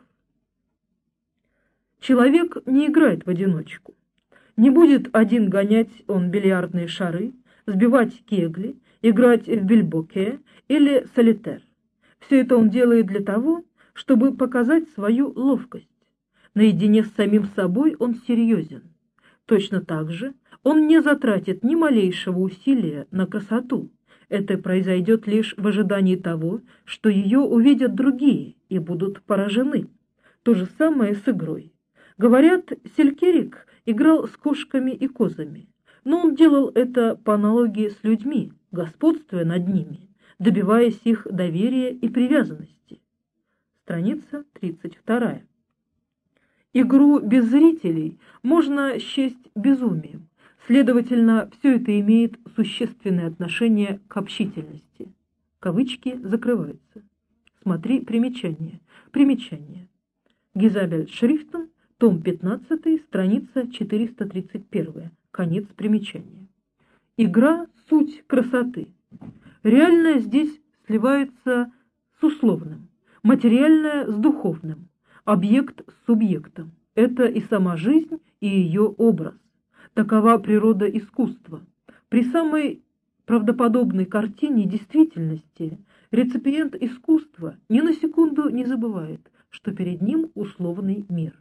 Человек не играет в одиночку. Не будет один гонять он бильярдные шары, сбивать кегли, играть в бильбоке или солитер. Все это он делает для того, чтобы показать свою ловкость. Наедине с самим собой он серьезен. Точно так же он не затратит ни малейшего усилия на красоту. Это произойдет лишь в ожидании того, что ее увидят другие и будут поражены. То же самое с игрой. Говорят, Селькерик играл с кошками и козами, но он делал это по аналогии с людьми, господствуя над ними, добиваясь их доверия и привязанности. Страница 32. Игру без зрителей можно счесть безумием. Следовательно, все это имеет существенное отношение к общительности. Кавычки закрываются. Смотри примечание. Примечание. Гизабель Шрифтон, том 15, страница 431. Конец примечания. Игра – суть красоты. Реальное здесь сливается с условным, материальное с духовным объект с субъектом. Это и сама жизнь, и ее образ. Такова природа искусства. При самой правдоподобной картине действительности реципиент искусства ни на секунду не забывает, что перед ним условный мир.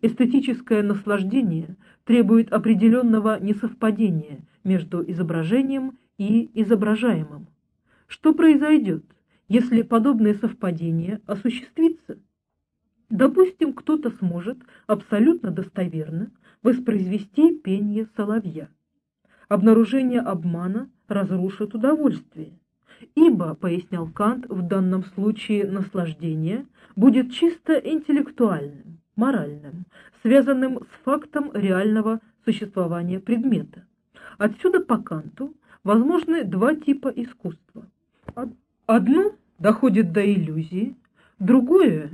Эстетическое наслаждение требует определенного несовпадения между изображением и изображаемым. Что произойдет, если подобное совпадение осуществится? Допустим, кто-то сможет абсолютно достоверно воспроизвести пение соловья. Обнаружение обмана разрушит удовольствие, ибо, пояснял Кант, в данном случае наслаждение будет чисто интеллектуальным, моральным, связанным с фактом реального существования предмета. Отсюда по Канту возможны два типа искусства. Одно доходит до иллюзии, другое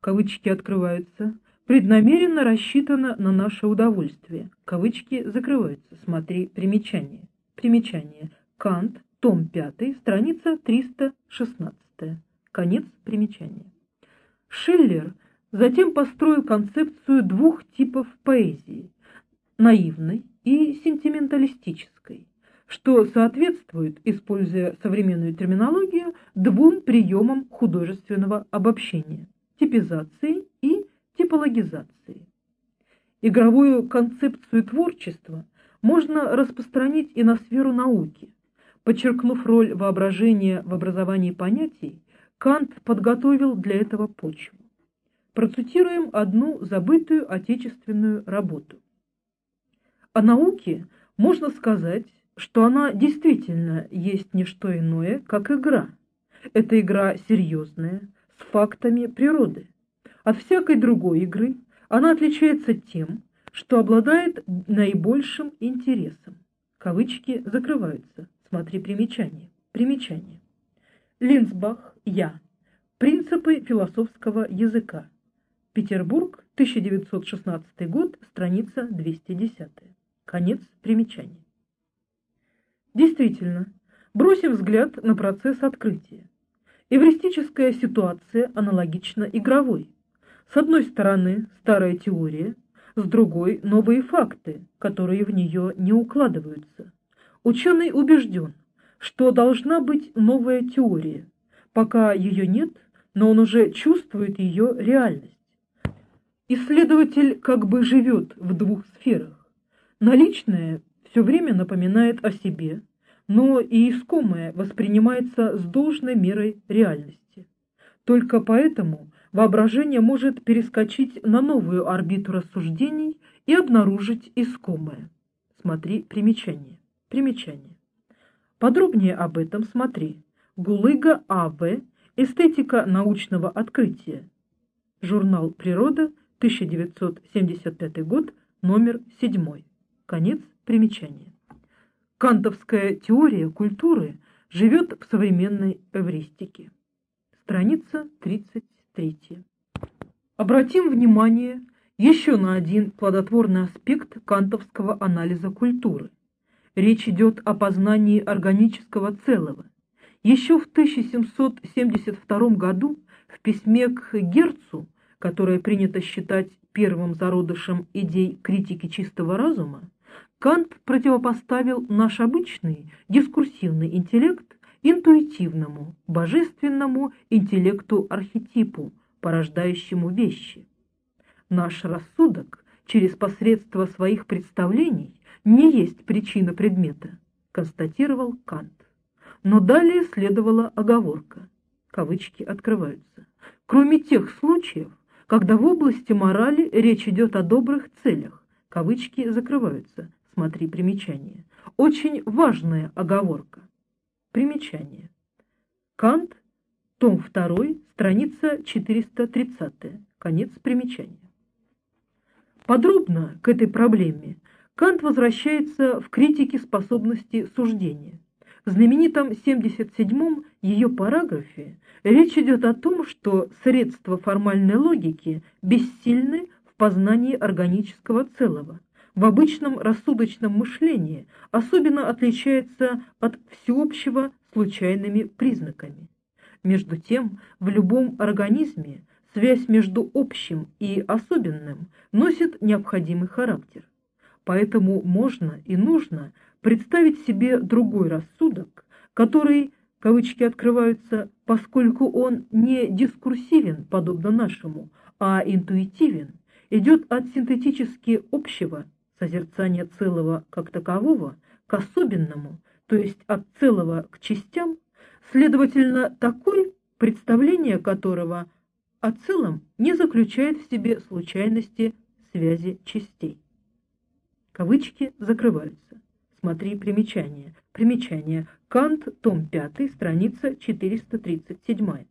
кавычки открываются, преднамеренно рассчитано на наше удовольствие, кавычки закрываются, смотри примечание. Примечание. Кант, том 5, страница 316. Конец примечания. Шиллер затем построил концепцию двух типов поэзии – наивной, и сентименталистической, что соответствует, используя современную терминологию, двум приемам художественного обобщения – типизации и типологизации. Игровую концепцию творчества можно распространить и на сферу науки. Подчеркнув роль воображения в образовании понятий, Кант подготовил для этого почву. Процитируем одну забытую отечественную работу. О науке можно сказать, что она действительно есть не что иное, как игра. Это игра серьезная, с фактами природы. От всякой другой игры она отличается тем, что обладает наибольшим интересом. Кавычки закрываются. Смотри примечание. Примечание. Линсбах, я. Принципы философского языка. Петербург, 1916 год, страница 210. Конец примечания. Действительно, бросим взгляд на процесс открытия. Эвристическая ситуация аналогична игровой. С одной стороны, старая теория, с другой – новые факты, которые в нее не укладываются. Ученый убежден, что должна быть новая теория. Пока ее нет, но он уже чувствует ее реальность. Исследователь как бы живет в двух сферах. Наличное все время напоминает о себе, но и искомое воспринимается с должной мерой реальности. Только поэтому воображение может перескочить на новую орбиту рассуждений и обнаружить искомое. Смотри примечание. Примечание. Подробнее об этом смотри. Гулыга А.В. Эстетика научного открытия. Журнал «Природа», 1975 год, номер 7. Конец примечания. Кантовская теория культуры живет в современной эвристике. Страница 30. Третье. Обратим внимание еще на один плодотворный аспект кантовского анализа культуры. Речь идет о познании органического целого. Еще в 1772 году в письме к Герцу, которое принято считать первым зародышем идей критики чистого разума, Кант противопоставил наш обычный дискурсивный интеллект интуитивному, божественному интеллекту-архетипу, порождающему вещи. Наш рассудок через посредство своих представлений не есть причина предмета, констатировал Кант. Но далее следовала оговорка. Кавычки открываются. Кроме тех случаев, когда в области морали речь идет о добрых целях, кавычки закрываются, смотри примечание. Очень важная оговорка. Примечание. Кант, том 2, страница 430, конец примечания. Подробно к этой проблеме Кант возвращается в критике способности суждения. В знаменитом 77-м ее параграфе речь идет о том, что средства формальной логики бессильны в познании органического целого – в обычном рассудочном мышлении особенно отличается от всеобщего случайными признаками. Между тем, в любом организме связь между общим и особенным носит необходимый характер. Поэтому можно и нужно представить себе другой рассудок, который, кавычки открываются, поскольку он не дискурсивен, подобно нашему, а интуитивен, идет от синтетически общего созерцания целого как такового к особенному, то есть от целого к частям, следовательно, такой, представление которого о целом не заключает в себе случайности связи частей. Кавычки закрываются. Смотри примечание. Примечание. Кант, том 5, страница 437.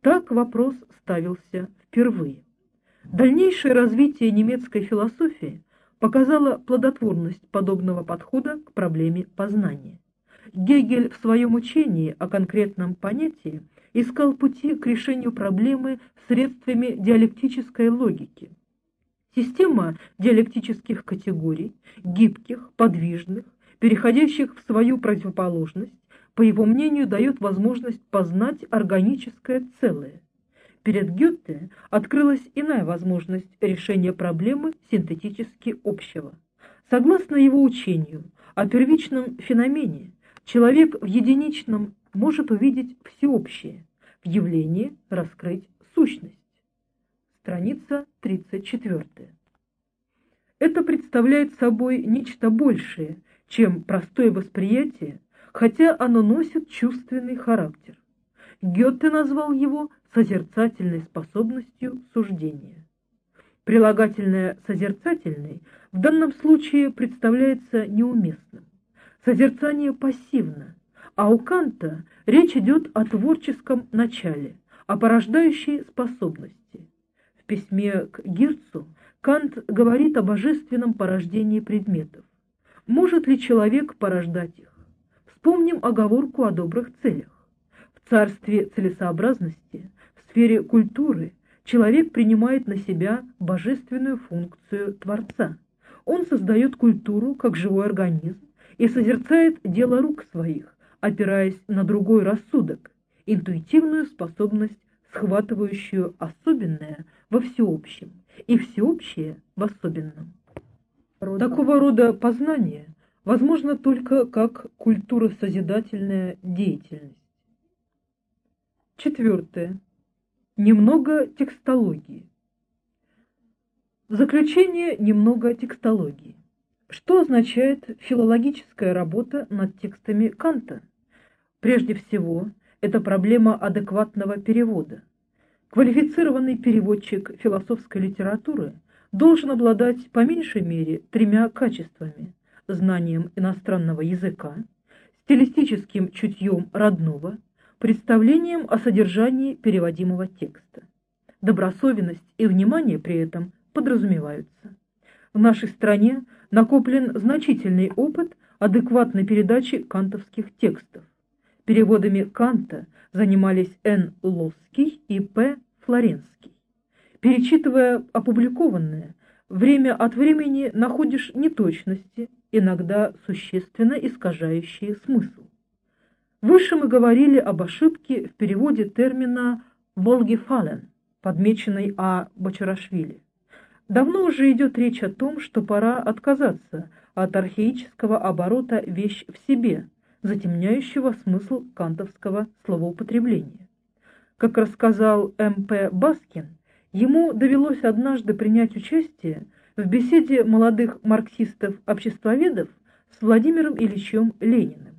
Так вопрос ставился впервые. Дальнейшее развитие немецкой философии показала плодотворность подобного подхода к проблеме познания. Гегель в своем учении о конкретном понятии искал пути к решению проблемы средствами диалектической логики. Система диалектических категорий, гибких, подвижных, переходящих в свою противоположность, по его мнению, дает возможность познать органическое целое – перед Гёте открылась иная возможность решения проблемы синтетически общего. Согласно его учению о первичном феномене, человек в единичном может увидеть всеобщее, в явлении раскрыть сущность. Страница 34. Это представляет собой нечто большее, чем простое восприятие, хотя оно носит чувственный характер. Гёте назвал его созерцательной способностью суждения. Прилагательное «созерцательный» в данном случае представляется неуместным. Созерцание пассивно, а у Канта речь идет о творческом начале, о порождающей способности. В письме к Гирцу Кант говорит о божественном порождении предметов. Может ли человек порождать их? Вспомним оговорку о добрых целях. В царстве целесообразности, сфере культуры, человек принимает на себя божественную функцию Творца. Он создает культуру как живой организм и созерцает дело рук своих, опираясь на другой рассудок, интуитивную способность, схватывающую особенное во всеобщем и всеобщее в особенном. Такого рода познание возможно только как культуросозидательная деятельность. Четвертое. Немного текстологии. В заключение немного текстологии. Что означает филологическая работа над текстами Канта? Прежде всего, это проблема адекватного перевода. Квалифицированный переводчик философской литературы должен обладать по меньшей мере тремя качествами – знанием иностранного языка, стилистическим чутьем родного – представлением о содержании переводимого текста. Добросовенность и внимание при этом подразумеваются. В нашей стране накоплен значительный опыт адекватной передачи кантовских текстов. Переводами Канта занимались Н. Лосский и П. Флоренский. Перечитывая опубликованное, время от времени находишь неточности, иногда существенно искажающие смысл. Выше мы говорили об ошибке в переводе термина «Wohlgefallen», подмеченной А. Бочарашвили. Давно уже идет речь о том, что пора отказаться от архаического оборота «вещь в себе», затемняющего смысл кантовского словоупотребления. Как рассказал М.П. Баскин, ему довелось однажды принять участие в беседе молодых марксистов-обществоведов с Владимиром Ильичем Лениным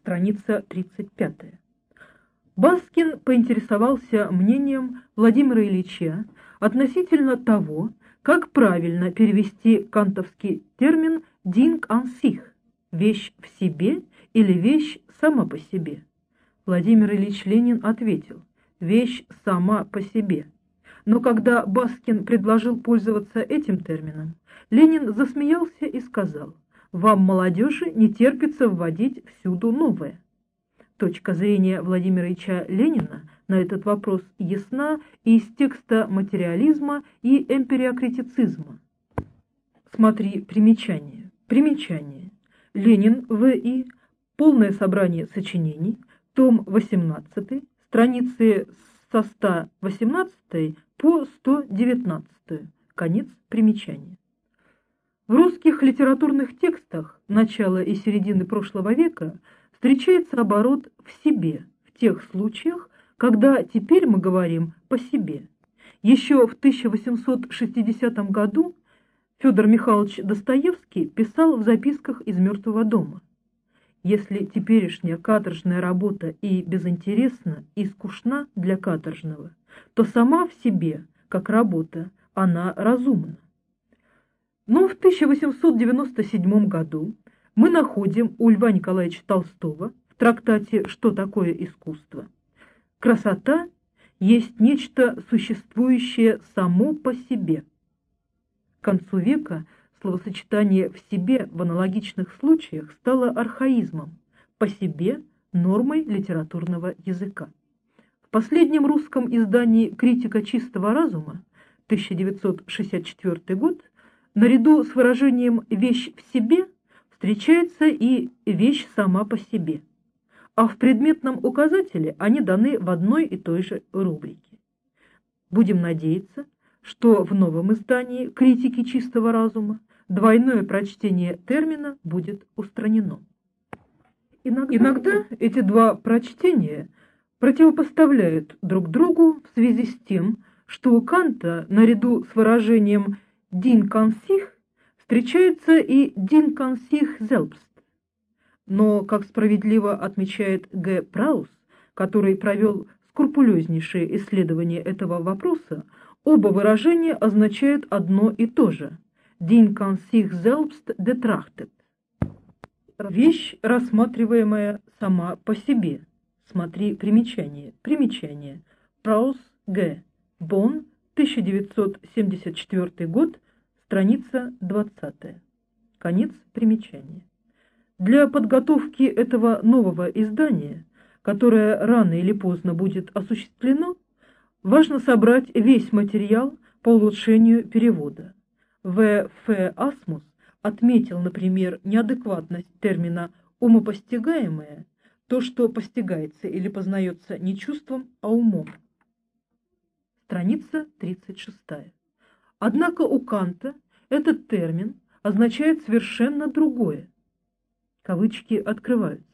страница 35. Баскин поинтересовался мнением Владимира Ильича относительно того, как правильно перевести кантовский термин «Ding an sich» – «вещь в себе» или «вещь сама по себе». Владимир Ильич Ленин ответил «вещь сама по себе». Но когда Баскин предложил пользоваться этим термином, Ленин засмеялся и сказал – вам, молодежи, не терпится вводить всюду новое. Точка зрения Владимира Ильича Ленина на этот вопрос ясна из текста материализма и эмпириокритицизма. Смотри примечание. Примечание. Ленин В.И. Полное собрание сочинений. Том 18. Страницы со 118 по 119. Конец примечания. В русских литературных текстах начала и середины прошлого века встречается оборот «в себе» в тех случаях, когда теперь мы говорим «по себе». Еще в 1860 году Федор Михайлович Достоевский писал в записках из «Мертвого дома». Если теперешняя каторжная работа и безинтересна, и скучна для каторжного, то сама в себе, как работа, она разумна. Но в 1897 году мы находим у Льва Николаевича Толстого в трактате «Что такое искусство?» «Красота есть нечто существующее само по себе». К концу века словосочетание «в себе» в аналогичных случаях стало архаизмом, по себе – нормой литературного языка. В последнем русском издании «Критика чистого разума» 1964 год наряду с выражением «вещь в себе» встречается и «вещь сама по себе», а в предметном указателе они даны в одной и той же рубрике. Будем надеяться, что в новом издании «Критики чистого разума» двойное прочтение термина будет устранено. Иногда, Иногда эти два прочтения противопоставляют друг другу в связи с тем, что у Канта наряду с выражением «дин консих» встречается и «дин консих зелбст». Но, как справедливо отмечает Г. Праус, который провел скрупулезнейшее исследование этого вопроса, оба выражения означают одно и то же «dien kann sich selbst betrachtet» – вещь, рассматриваемая сама по себе. Смотри примечание. Примечание. Праус Г. Бонн, 1974 год, страница 20. Конец примечания. Для подготовки этого нового издания – которое рано или поздно будет осуществлено, важно собрать весь материал по улучшению перевода. В. Ф. Асмус отметил, например, неадекватность термина «умопостигаемое», то, что постигается или познается не чувством, а умом. Страница 36. Однако у Канта этот термин означает совершенно другое. Кавычки открываются.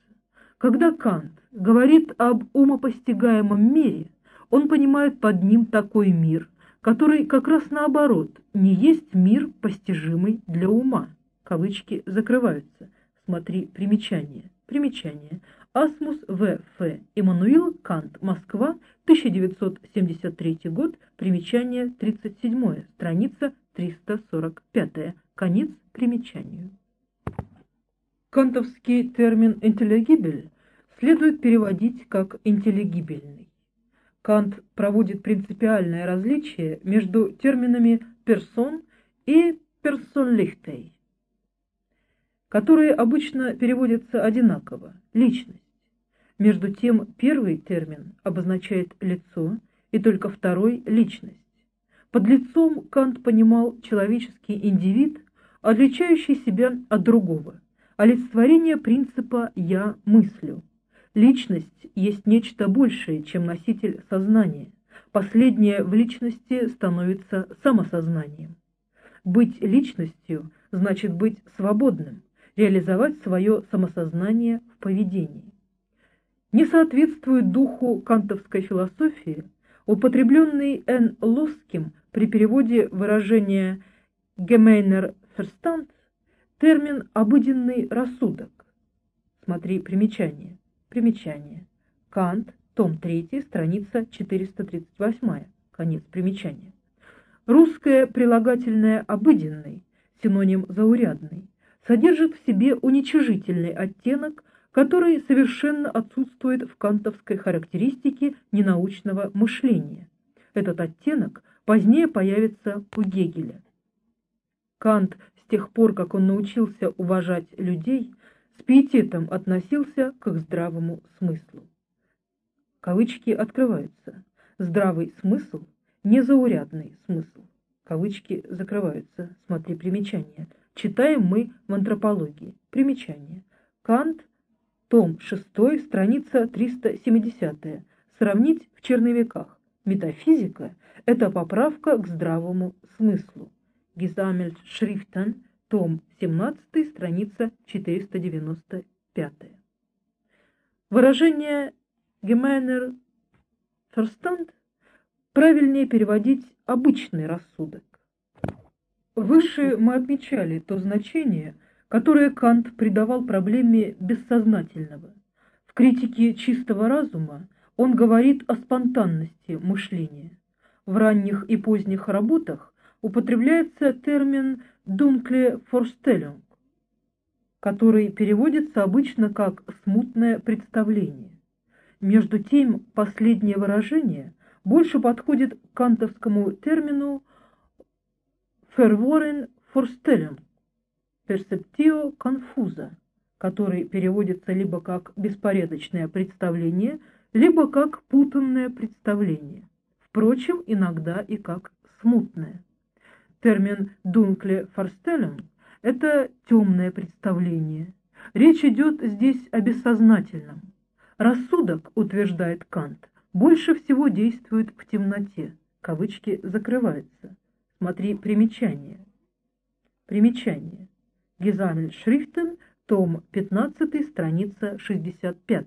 Когда Кант говорит об умопостигаемом мире, он понимает под ним такой мир, который как раз наоборот, не есть мир, постижимый для ума. Кавычки закрываются. Смотри примечание. Примечание. Асмус В. Ф. Иммануил Кант. Москва. 1973 год. Примечание 37. Страница 345. Конец примечанию. Кантовский термин «интеллигибель» следует переводить как «интеллигибельный». Кант проводит принципиальное различие между терминами «персон» и «персонлихтей», которые обычно переводятся одинаково – «личность». Между тем, первый термин обозначает лицо, и только второй – личность. Под лицом Кант понимал человеческий индивид, отличающий себя от другого – олицетворение принципа «я мыслю». Личность есть нечто большее, чем носитель сознания. Последнее в личности становится самосознанием. Быть личностью значит быть свободным, реализовать свое самосознание в поведении. Не соответствует духу кантовской философии употребленный Н. Лосским при переводе выражения «гемейнер Verstand Термин «обыденный рассудок». Смотри примечание. Примечание. Кант, том 3, страница 438. Конец примечания. Русское прилагательное «обыденный», синоним «заурядный», содержит в себе уничижительный оттенок, который совершенно отсутствует в кантовской характеристике ненаучного мышления. Этот оттенок позднее появится у Гегеля. Кант с тех пор, как он научился уважать людей, с пиететом относился к их здравому смыслу. Кавычки открываются. Здравый смысл – незаурядный смысл. Кавычки закрываются. Смотри примечание. Читаем мы в антропологии. Примечание. Кант, том 6, страница 370. Сравнить в черновиках. Метафизика – это поправка к здравому смыслу. Gesammelt Schriften, том 17, страница 495. Выражение Gemeiner Verstand правильнее переводить «обычный рассудок». Выше мы отмечали то значение, которое Кант придавал проблеме бессознательного. В критике чистого разума он говорит о спонтанности мышления. В ранних и поздних работах употребляется термин «dunkle Vorstellung», который переводится обычно как «смутное представление». Между тем, последнее выражение больше подходит к кантовскому термину «verworren Vorstellung» «perceptio confusa», который переводится либо как «беспорядочное представление», либо как «путанное представление», впрочем, иногда и как «смутное». Термин «дункле форстелем» – это темное представление. Речь идет здесь о бессознательном. Рассудок, утверждает Кант, больше всего действует в темноте. Кавычки закрываются. Смотри примечание. Примечание. Гизамель Шрифтен, том 15, страница 65.